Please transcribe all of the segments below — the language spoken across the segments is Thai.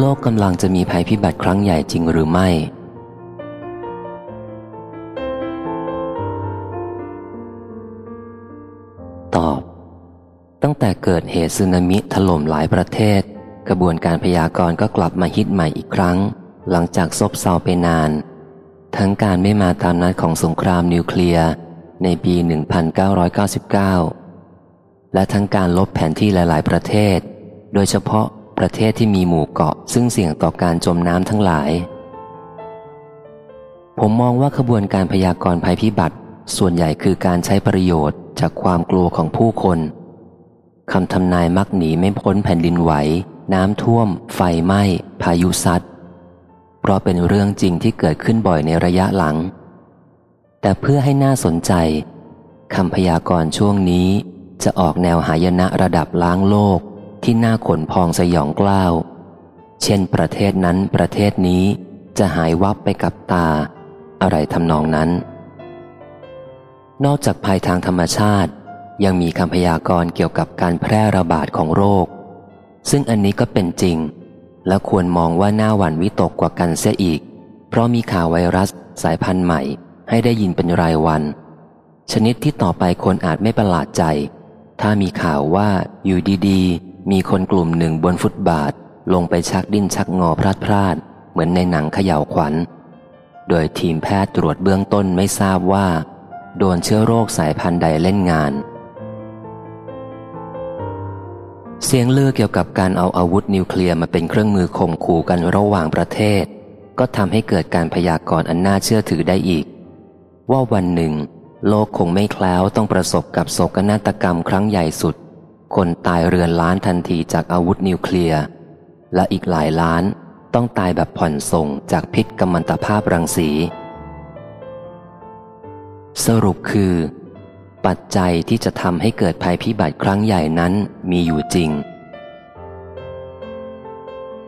โลกกำลังจะมีภัยพิบัติครั้งใหญ่จริงหรือไม่ ตอบ ตั้งแต่เกิดเหตุสึนามิถล่มหลายประเทศ กระบวนการพยากรณ์ก็กลับมาฮิตใหม่อีกครั้ง หลังจากซบเซาไปนาน ทั้งการไม่มาตามนัดของสงครามนิวเคลียร์ในปี 1999 และทั้งการลบแผนที่หลาย ๆ ประเทศ โดยเฉพาะ ประเทศที่มีหมู่เกาะซึ่งเสี่ยงต่อการจมน้ำทั้งหลาย ผมมองว่าขบวนการพยากรณ์ภัยพิบัติ ส่วนใหญ่คือการใช้ประโยชน์จากความกลัวของผู้คนคำทำนายมักหนีไม่พ้นแผ่นดินไหว น้ำท่วม ไฟไหม้ พายุซัดเพราะเป็นเรื่องจริงที่เกิดขึ้นบ่อยในระยะหลัง แต่เพื่อให้น่าสนใจคำพยากรณ์ช่วงนี้จะออกแนวหายนะระดับล้างโลก ที่น่าขนพองสยองกล้าว เช่นประเทศนั้นประเทศนี้จะหายวับไปกับตา อะไรทำนองนั้น นอกจากภัยทางธรรมชาติ ยังมีคำพยากรณ์เกี่ยวกับการแพร่ระบาดของโรค ซึ่งอันนี้ก็เป็นจริง และควรมองว่าหน้าหวั่นวิตกกว่ากันเสียอีก เพราะมีข่าวไวรัสสายพันธุ์ใหม่ ให้ได้ยินเป็นรายวัน ชนิดที่ต่อไปคนอาจไม่ประหลาดใจ ถ้ามีข่าวว่าอยู่ดี มีคนกลุ่มหนึ่งบนฟุตบาทลงไปชักดิ้นชักงอพลาดพลาด เหมือนในหนังเขย่าวขวัญ โดยทีมแพทย์ตรวจเบื้องต้นไม่ทราบว่า โดนเชื้อโรคสายพันธุ์ใดเล่นงาน เสียงเลือเกี่ยวกับการเอาอาวุธนิวเคลียร์มาเป็นเครื่องมือข่มขู่กันระหว่างประเทศ ก็ทำให้เกิดการพยากรณ์อันน่าเชื่อถือได้อีก ว่าวันหนึ่ง โลกคงไม่แคล้วต้องประสบกับโศกนาฏกรรมครั้งใหญ่สุด คนตายเรือนล้านทันทีจากอาวุธนิวเคลียร์ และอีกหลายล้านต้องตายแบบผ่อนส่งจากพิษกัมมันตภาพรังสี สรุปคือ ปัจจัยที่จะทำให้เกิดภัยพิบัติครั้งใหญ่นั้นมีอยู่จริง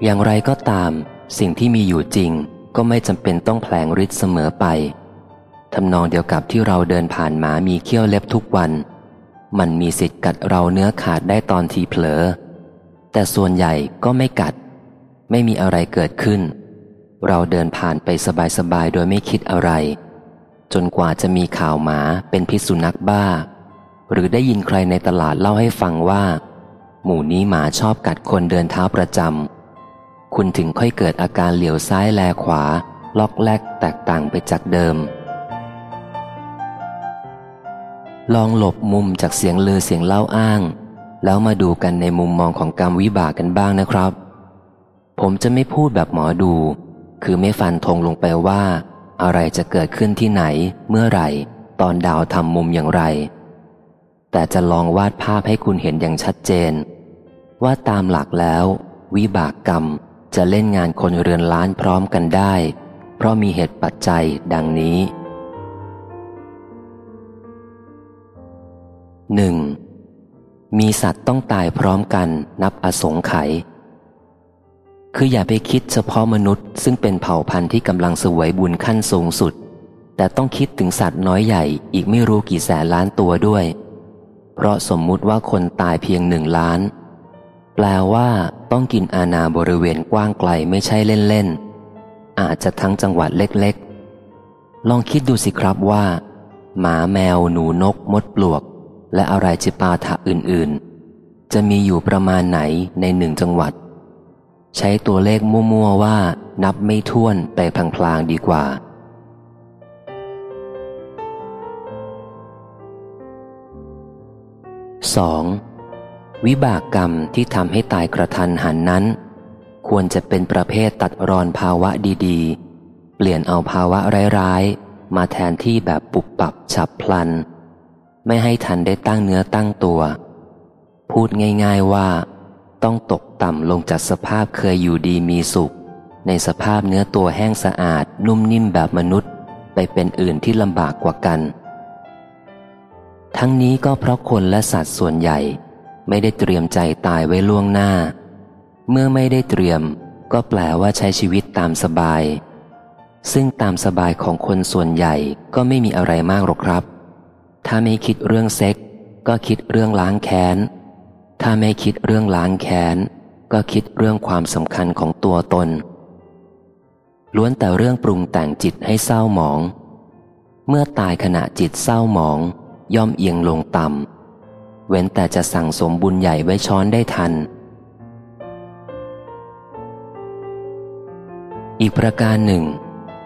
อย่างไรก็ตาม สิ่งที่มีอยู่จริงก็ไม่จำเป็นต้องแผลงฤทธิ์เสมอไปทำนองเดียวกับที่เราเดินผ่านหมามีเขี้ยวเล็บทุกวัน มันมีสิทธิ์กัดเราเนื้อขาดได้ตอนทีเผลอ แต่ส่วนใหญ่ก็ไม่กัด ไม่มีอะไรเกิดขึ้น เราเดินผ่านไปสบายๆ โดยไม่คิดอะไร จนกว่าจะมีข่าวหมาเป็นพิษสุนัขบ้า หรือได้ยินใครในตลาดเล่าให้ฟังว่า หมู่นี้หมาชอบกัดคนเดินเท้าประจำคุณถึงค่อยเกิดอาการเหลียวซ้ายแลขวา ล็อกแลกแตกต่างไปจากเดิม ลองหลบมุมจากเสียงลือเสียงเล่าอ้าง แล้วมาดูกันในมุมมองของกรรมวิบากกันบ้างนะครับ ผมจะไม่พูดแบบหมอดู คือไม่ฟันธงลงไปว่า อะไรจะเกิดขึ้นที่ไหน เมื่อไหร่ ตอนดาวทำมุมอย่างไร แต่จะลองวาดภาพให้คุณเห็นอย่างชัดเจน ว่าตามหลักแล้ว วิบากกรรมจะเล่นงานคนเรือนล้านพร้อมกันได้ เพราะมีเหตุปัจจัยดังนี้ หนึ่งมีสัตว์ต้องตายพร้อมกันนับอสงไขยคืออย่าไปคิดเฉพาะมนุษย์ ซึ่งเป็นเผ่าพันธุ์ที่กำลังสวยบุญขั้นสูงสุด แต่ต้องคิดถึงสัตว์น้อยใหญ่อีกไม่รู้กี่แสนล้านตัวด้วย เพราะสมมุติว่าคนตายเพียงหนึ่งล้าน แปลว่าต้องกินอาณาบริเวณกว้างไกลไม่ใช่เล่นๆ อาจจะทั้งจังหวัดเล็กๆ ลองคิดดูสิครับว่า หมาแมวหนูนกมดปลวก และอะไรจิปาถะอื่นๆ จะมีอยู่ประมาณไหนในหนึ่งจังหวัด ใช้ตัวเลขมั่วๆว่านับไม่ถ้วนไปพลางๆดีกว่า 2. วิบากกรรมที่ทำให้ตายกระทันหันนั้น ควรจะเป็นประเภทตัดรอนภาวะดีๆ เปลี่ยนเอาภาวะร้ายๆ มาแทนที่แบบปุบปับฉับพลัน ไม่ให้ทันได้ตั้งเนื้อตั้งตัว พูดง่าย ๆว่า ต้องตกต่ำลงจากสภาพเคยอยู่ดีมีสุข ในสภาพเนื้อตัวแห้งสะอาด นุ่มนิ่มแบบมนุษย์ ไปเป็นอื่นที่ลำบากกว่ากัน ทั้งนี้ก็เพราะคนและสัตว์ส่วนใหญ่ ไม่ได้เตรียมใจตายไว้ล่วงหน้า เมื่อไม่ได้เตรียม ก็แปลว่าใช้ชีวิตตามสบาย ซึ่งตามสบายของคนส่วนใหญ่ก็ไม่มีอะไรมากหรอกครับ ถ้าไม่คิดเรื่องเซ็ก ก็คิดเรื่องล้างแค้น ถ้าไม่คิดเรื่องล้างแค้น ก็คิดเรื่องความสำคัญของตัวตน ล้วนแต่เรื่องปรุงแต่งจิตให้เศร้าหมอง เมื่อตายขณะจิตเศร้าหมอง ย่อมเอียงลงต่ำ เว้นแต่จะสั่งสมบุญใหญ่ไว้ช้อนได้ทัน อีกประการหนึ่ง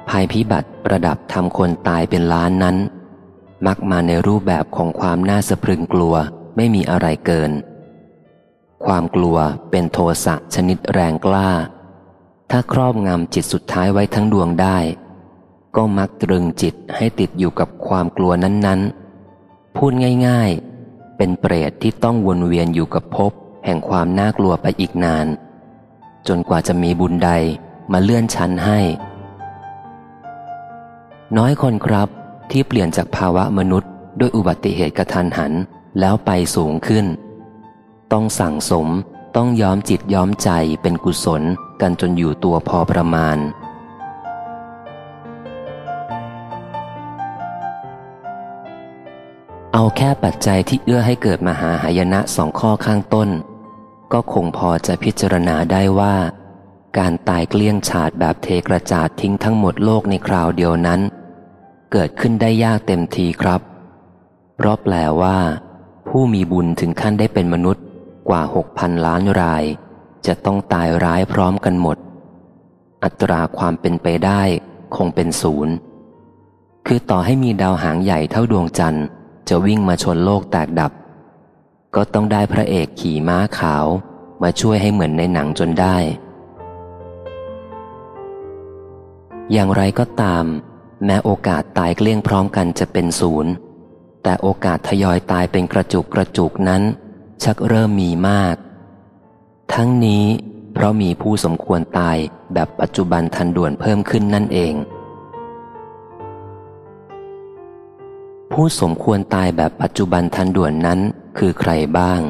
ภัยพิบัติประดับทำคนตายเป็นล้านนั้น มักมาในรูปแบบของความน่าสะพรึงกลัวไม่มีอะไรเกิน ความกลัวเป็นโทสะชนิดแรงกล้า ถ้าครอบงำจิตสุดท้ายไว้ทั้งดวงได้ ก็มักตรึงจิตให้ติดอยู่กับความกลัวนั้นๆ พูดง่ายๆ เป็นเปรตที่ต้องวนเวียนอยู่กับภพแห่งความน่ากลัวไปอีกนาน จนกว่าจะมีบุญใดมาเลื่อนชั้นให้ น้อยคนครับ ที่เปลี่ยนจากภาวะมนุษย์ ด้วยอุบัติเหตุกระทันหันแล้วไปสูงขึ้น ต้องสั่งสมต้องย้อมจิตย้อมใจเป็นกุศลกันจนอยู่ตัวพอประมาณ เอาแค่ปัจจัยที่เอื้อให้เกิดมหาหายนะสองข้อข้างต้น ก็คงพอจะพิจารณาได้ว่า การตายเกลี้ยงฉาดแบบเทกระจาดทิ้งทั้งหมดโลกในคราวเดียวนั้น เกิดขึ้นได้ยากเต็มทีครับ เพราะแปลว่า ผู้มีบุญถึงขั้นได้เป็นมนุษย์กว่าหกพันล้านราย จะต้องตายร้ายพร้อมกันหมด อัตราความเป็นไปได้คงเป็นศูนย์ คือต่อให้มีดาวหางใหญ่เท่าดวงจันทร์ จะวิ่งมาชนโลกแตกดับ ก็ต้องได้พระเอกขี่ม้าขาว มาช่วยให้เหมือนในหนังจนได้ อย่างไรก็ตาม แม้โอกาสตายเกลี้ยงพร้อมกันจะเป็นศูนย์ แต่โอกาสทยอยตายเป็นกระจุกกระจุกนั้น ชักเริ่มมีมาก ทั้งนี้เพราะมีผู้สมควรตายแบบปัจจุบันทันด่วนเพิ่มขึ้นนั่นเอง ผู้สมควรตายแบบปัจจุบันทันด่วนนั้นคือใครบ้าง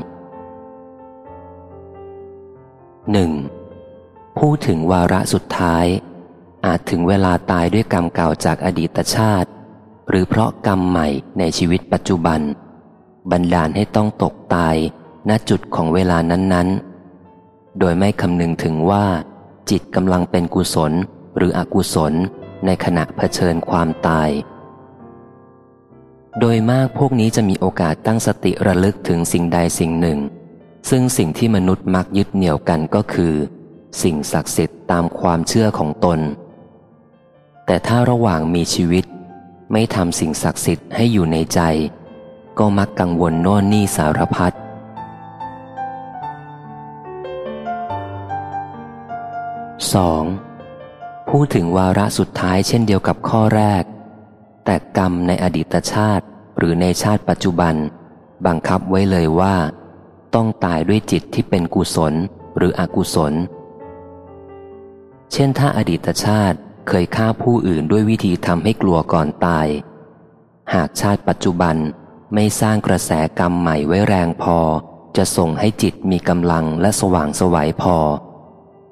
1. ผู้ถึงวาระสุดท้าย อาจถึงเวลาตายด้วยกรรมเก่าจากอดีตชาติ หรือเพราะกรรมใหม่ในชีวิตปัจจุบัน บันดาลให้ต้องตกตายณจุดของเวลานั้นๆ โดยไม่คำนึงถึงว่า จิตกำลังเป็นกุศลหรืออกุศลในขณะเผชิญความตาย โดยมากพวกนี้จะมีโอกาสตั้งสติระลึกถึงสิ่งใดสิ่งหนึ่ง ซึ่งสิ่งที่มนุษย์มักยึดเหนี่ยวกันก็คือ สิ่งศักดิ์สิทธิ์ตามความเชื่อของตน แต่ถ้าระหว่างมีชีวิต ไม่ทำสิ่งศักดิ์สิทธิ์ให้อยู่ในใจ ก็มักกังวลโน่นนี่สารพัด 2. พูดถึงวาระสุดท้ายเช่นเดียวกับข้อแรก แต่กรรมในอดีตชาติหรือในชาติปัจจุบัน บังคับไว้เลยว่า ต้องตายด้วยจิตที่เป็นกุศลหรืออกุศล เช่นถ้าอดีตชาติ เคยฆ่าผู้อื่นด้วยวิธีทำให้กลัวก่อนตาย หากชาติปัจจุบันไม่สร้างกระแสกรรมใหม่ไว้แรงพอ จะส่งให้จิตมีกำลังและสว่างสวัยพอ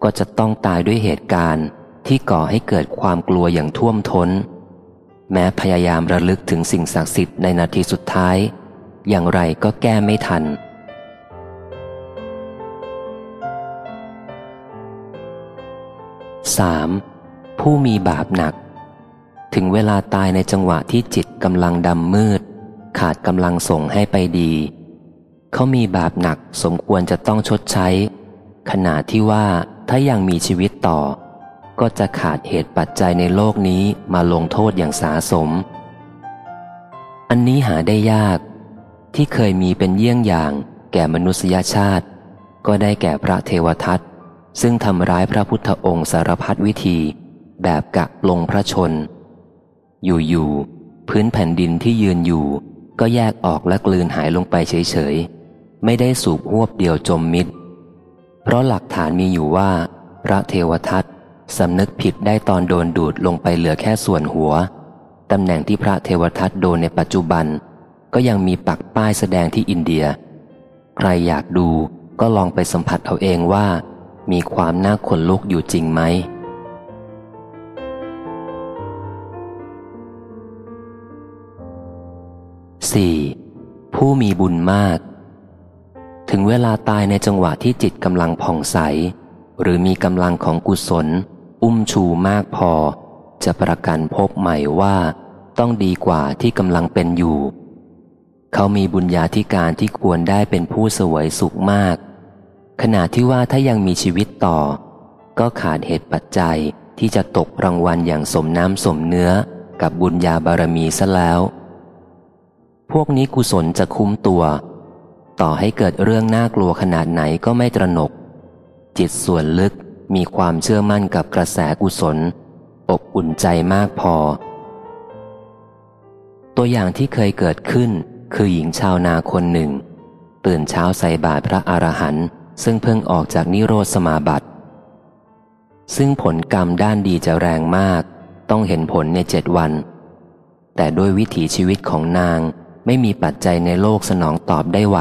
ก็จะต้องตายด้วยเหตุการณ์ที่ก่อให้เกิดความกลัวอย่างท่วมทน้น แม้พยายามระลึกถึงสิ่งศักดิ์สิทธิ์ในนาทีสุดท้าย อย่างไรก็แก้ไม่ทัน 3. ผู้มีบาปหนัก ถึงเวลาตายในจังหวะที่จิตกำลังดำมืด ขาดกำลังส่งให้ไปดี เขามีบาปหนักสมควรจะต้องชดใช้ ขณะที่ว่าถ้ายังมีชีวิตต่อ ก็จะขาดเหตุปัจจัยในโลกนี้มาลงโทษอย่างสาสม อันนี้หาได้ยาก ที่เคยมีเป็นเยี่ยงอย่าง แก่มนุษยชาติ ก็ได้แก่พระเทวทัตซึ่งทำร้ายพระพุทธองค์สารพัดวิธี แบบกะลงพระชน อยู่ๆพื้นแผ่นดินที่ยืนอยู่ ก็แยกออกและกลืนหายลงไปเฉยๆ ไม่ได้สูบหวบเดียวจมมิด เพราะหลักฐานมีอยู่ว่า พระเทวทัตสำนึกผิดได้ตอนโดนดูดลงไปเหลือแค่ส่วนหัว ตำแหน่งที่พระเทวทัตโดนในปัจจุบัน ก็ยังมีปักป้ายแสดงที่อินเดีย ใครอยากดูก็ลองไปสัมผัสเอาเองว่า มีความน่าขนลุกอยู่จริงไหม 4. ผู้มีบุญมากถึถึงเวลาตายในจังหวะที่จิตกำลังผ่องใส หรือมีกำลังของกุศล อุ้มชูมากพอ จะประกันพบใหม่ว่าต้องดีกว่าที่กำลังเป็นอยู่ เขามีบุญญาธิการที่ควรได้เป็นผู้สวยสุขมาก ขณะที่ว่าถ้ายังมีชีวิตต่อ ก็ขาดเหตุปัจจัยที่จะตกรางวัลอย่างสมน้ำสมเนื้อกับบุญญาบารมีซะแล้ว พวกนี้กุศลจะคุ้มตัว ต่อให้เกิดเรื่องน่ากลัวขนาดไหนก็ไม่ตระหนก จิตส่วนลึกมีความเชื่อมั่นกับกระแสกุศล อบอุ่นใจมากพอ ตัวอย่างที่เคยเกิดขึ้นคือหญิงชาวนาคนหนึ่ง ตื่นเช้าใส่บาตรพระอรหันต์ซึ่งเพิ่งออกจากนิโรธสมาบัติ ซึ่งผลกรรมด้านดีจะแรงมาก ต้องเห็นผลในเจ็ดวัน แต่ด้วยวิถีชีวิตของนาง ไม่มีปัจจัยในโลกสนองตอบได้ไหว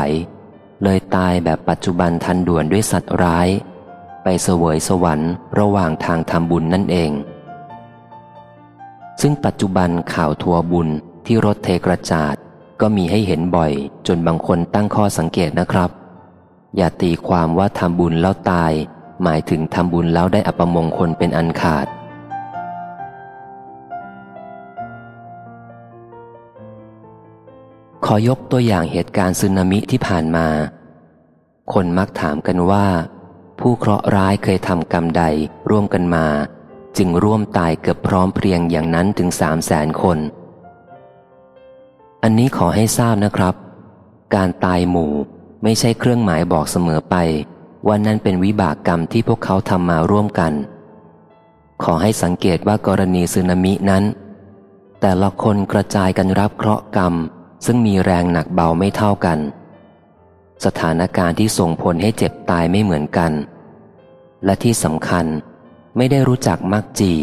เลยตายแบบปัจจุบันทันด่วนด้วยสัตว์ร้าย ไปเสวยสวรรค์ระหว่างทางทำบุญนั่นเอง ซึ่งปัจจุบันข่าวทัวบุญที่รถเทกระจาดก็มีให้เห็นบ่อย จนบางคนตั้งข้อสังเกตนะครับ อย่าตีความว่าทำบุญแล้วตาย หมายถึงทำบุญแล้วได้อัปมงคลเป็นอันขาด ขอยกตัวอย่างเหตุการณ์สึนามิที่ผ่านมา คนมักถามกันว่า ผู้เคราะห์ร้ายเคยทำกรรมใดร่วมกันมา จึงร่วมตายเกือบพร้อมเพรียงอย่างนั้นถึงสามแสนคน อันนี้ขอให้ทราบนะครับ การตายหมู่ไม่ใช่เครื่องหมายบอกเสมอไป ว่านั่นเป็นวิบากกรรมที่พวกเขาทำมาร่วมกัน ขอให้สังเกตว่ากรณีสึนามินั้น แต่ละคนกระจายกันรับเคราะห์กรรม ซึ่งมีแรงหนักเบาไม่เท่ากัน สถานการณ์ที่ส่งผลให้เจ็บตายไม่เหมือนกัน และที่สำคัญไม่ได้รู้จักมักจี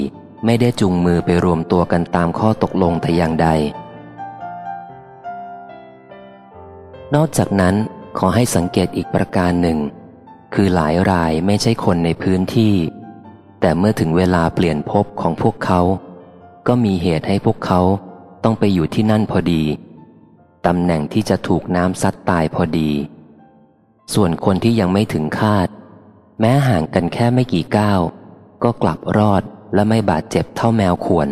ไม่ได้จุงมือไปรวมตัวกันตามข้อตกลงแต่อย่างใด นอกจากนั้นขอให้สังเกตอีกประการหนึ่ง คือหลายรายไม่ใช่คนในพื้นที่ แต่เมื่อถึงเวลาเปลี่ยนภพของพวกเขา ก็มีเหตุให้พวกเขาต้องไปอยู่ที่นั่นพอดี ตำแหน่งที่จะถูกน้ำซัดตายพอดี ส่วนคนที่ยังไม่ถึงคาด แม้ห่างกันแค่ไม่กี่ก้าว ก็กลับรอดและไม่บาดเจ็บเท่าแมวควร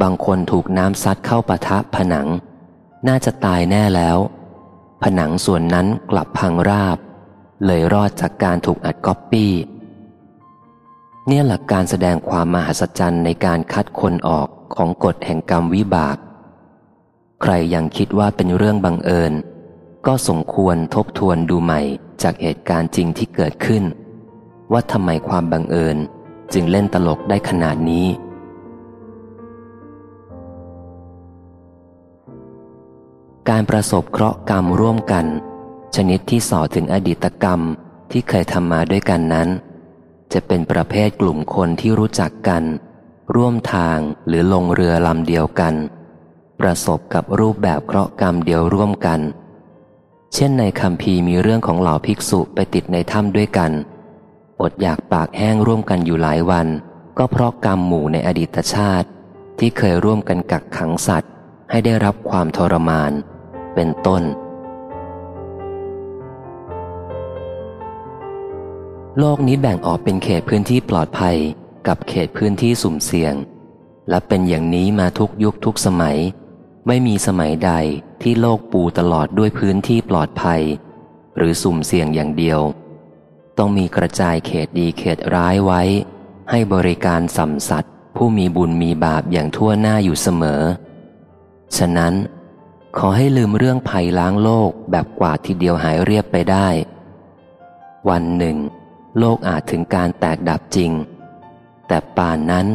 บางคนถูกน้ำซัดเข้าปะทะผนัง น่าจะตายแน่แล้ว ผนังส่วนนั้นกลับพังราบ เลยรอดจากการถูกอัดก๊อปปี้เนี่ยหลักการแสดงความมหัศจรรย์ในการคัดคนออกของกฎแห่งกรรมวิบาก ใครยังคิดว่าเป็นเรื่องบังเอิญ ก็สมควรทบทวนดูใหม่จากเหตุการณ์จริงที่เกิดขึ้น ว่าทำไมความบังเอิญจึงเล่นตลกได้ขนาดนี้ การประสบเคราะห์กรรมร่วมกัน ชนิดที่สอถึงอดีตกรรมที่เคยทำมาด้วยกันนั้น จะเป็นประเภทกลุ่มคนที่รู้จักกัน ร่วมทางหรือลงเรือลำเดียวกัน ประสบกับรูปแบบเคราะห์กรรมเดียวร่วมกัน เช่นในคำพีมีเรื่องของเหล่าภิกษุไปติดในถ้ำด้วยกัน อดอยากปากแห้งร่วมกันอยู่หลายวัน ก็เพราะกรรมหมู่ในอดีตชาติ ที่เคยร่วมกันกักขังสัตว์ ให้ได้รับความทรมาน เป็นต้น โลกนี้แบ่งออกเป็นเขตพื้นที่ปลอดภัยกับเขตพื้นที่สุ่มเสี่ยงและเป็นอย่างนี้มาทุกยุคทุกสมัย ไม่มีสมัยใดที่โลกปูตลอดด้วยพื้นที่ปลอดภัย หรือสุ่มเสี่ยงอย่างเดียว ต้องมีกระจายเขตดีเขตร้ายไว้ ให้บริการสัมสัตว์ผู้มีบุญมีบาปอย่างทั่วหน้าอยู่เสมอ ฉะนั้น ขอให้ลืมเรื่องภัยล้างโลกแบบกวาดทีเดียวหายเรียบไปได้ วันหนึ่ง โลกอาจถึงการแตกดับจริง แต่ป่านนั้น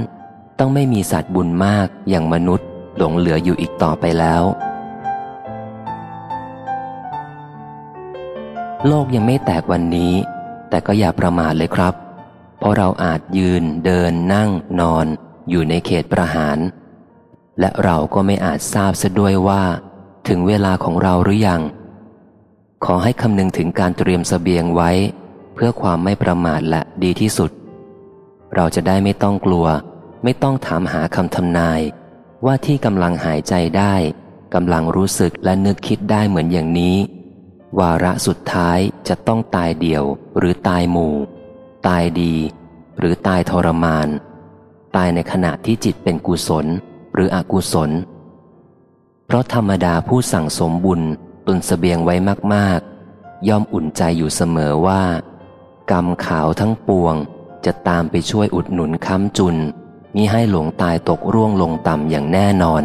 ต้องไม่มีสัตว์บุญมากอย่างมนุษย์ หลงเหลืออยู่อีกต่อไปแล้ว โลกยังไม่แตกวันนี้ แต่ก็อย่าประมาทเลยครับ เพราะเราอาจยืนเดินนั่งนอน อยู่ในเขตประหาร และเราก็ไม่อาจทราบซะด้วยว่า ถึงเวลาของเราหรือยัง ขอให้คำนึงถึงการเตรียมสเสบียงไว้ เพื่อความไม่ประมาทและดีที่สุด เราจะได้ไม่ต้องกลัว ไม่ต้องถามหาคำทำนาย ว่าที่กำลังหายใจได้กำลังรู้สึกและนึกคิดได้เหมือนอย่างนี้ วาระสุดท้ายจะต้องตายเดี่ยวหรือตายหมู่ ตายดี หรือตายทรมาน ตายในขณะที่จิตเป็นกุศลหรืออกุศล เพราะธรรมดาผู้สั่งสมบุญตุนสเสบียงไว้มากๆ ย่อมอุ่นใจอยู่เสมอว่า กรรมขาวทั้งปวงจะตามไปช่วยอุดหนุนค้ำจุน มิให้หลงตายตกร่วงลงต่ำอย่างแน่นอน